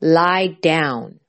lie down.